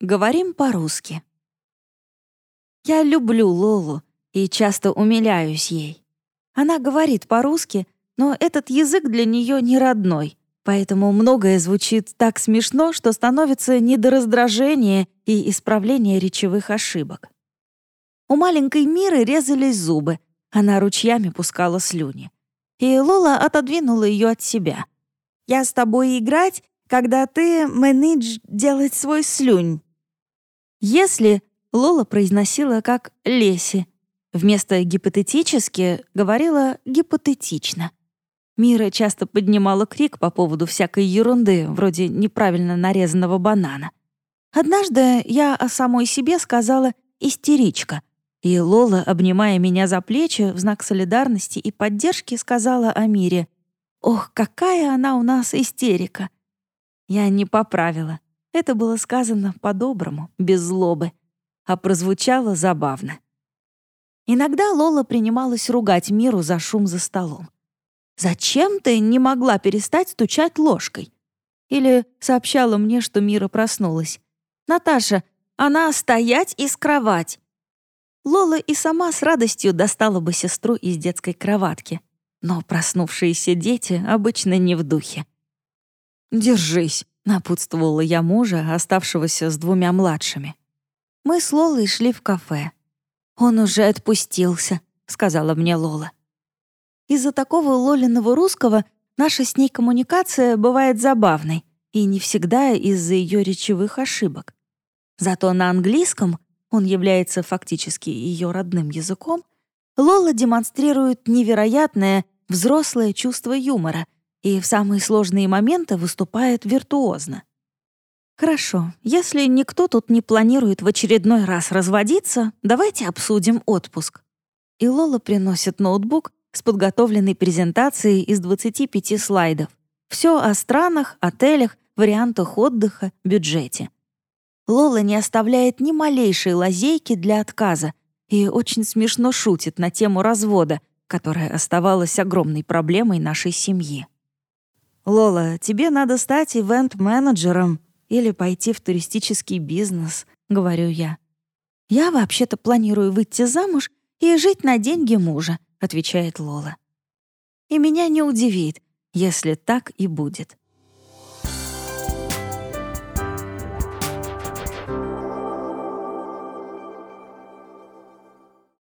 Говорим по-русски. Я люблю Лолу и часто умиляюсь ей. Она говорит по-русски, но этот язык для нее не родной, поэтому многое звучит так смешно, что становится не до раздражения и исправления речевых ошибок. У маленькой Миры резались зубы, она ручьями пускала слюни. И Лола отодвинула ее от себя. «Я с тобой играть, когда ты менедж делать свой слюнь». Если Лола произносила как «леси», вместо «гипотетически» говорила «гипотетично». Мира часто поднимала крик по поводу всякой ерунды, вроде неправильно нарезанного банана. Однажды я о самой себе сказала «истеричка», и Лола, обнимая меня за плечи в знак солидарности и поддержки, сказала о мире. «Ох, какая она у нас истерика!» Я не поправила. Это было сказано по-доброму, без злобы, а прозвучало забавно. Иногда Лола принималась ругать миру за шум за столом. «Зачем ты не могла перестать стучать ложкой?» Или сообщала мне, что Мира проснулась. «Наташа, она стоять и скровать!» Лола и сама с радостью достала бы сестру из детской кроватки. Но проснувшиеся дети обычно не в духе. «Держись», — напутствовала я мужа, оставшегося с двумя младшими. Мы с Лолой шли в кафе. «Он уже отпустился», — сказала мне Лола. Из-за такого Лолиного русского наша с ней коммуникация бывает забавной, и не всегда из-за ее речевых ошибок. Зато на английском он является фактически ее родным языком, Лола демонстрирует невероятное взрослое чувство юмора и в самые сложные моменты выступает виртуозно. Хорошо, если никто тут не планирует в очередной раз разводиться, давайте обсудим отпуск. И Лола приносит ноутбук с подготовленной презентацией из 25 слайдов. Все о странах, отелях, вариантах отдыха, бюджете. Лола не оставляет ни малейшей лазейки для отказа и очень смешно шутит на тему развода, которая оставалась огромной проблемой нашей семьи. «Лола, тебе надо стать ивент-менеджером или пойти в туристический бизнес», — говорю я. «Я вообще-то планирую выйти замуж и жить на деньги мужа», — отвечает Лола. «И меня не удивит, если так и будет».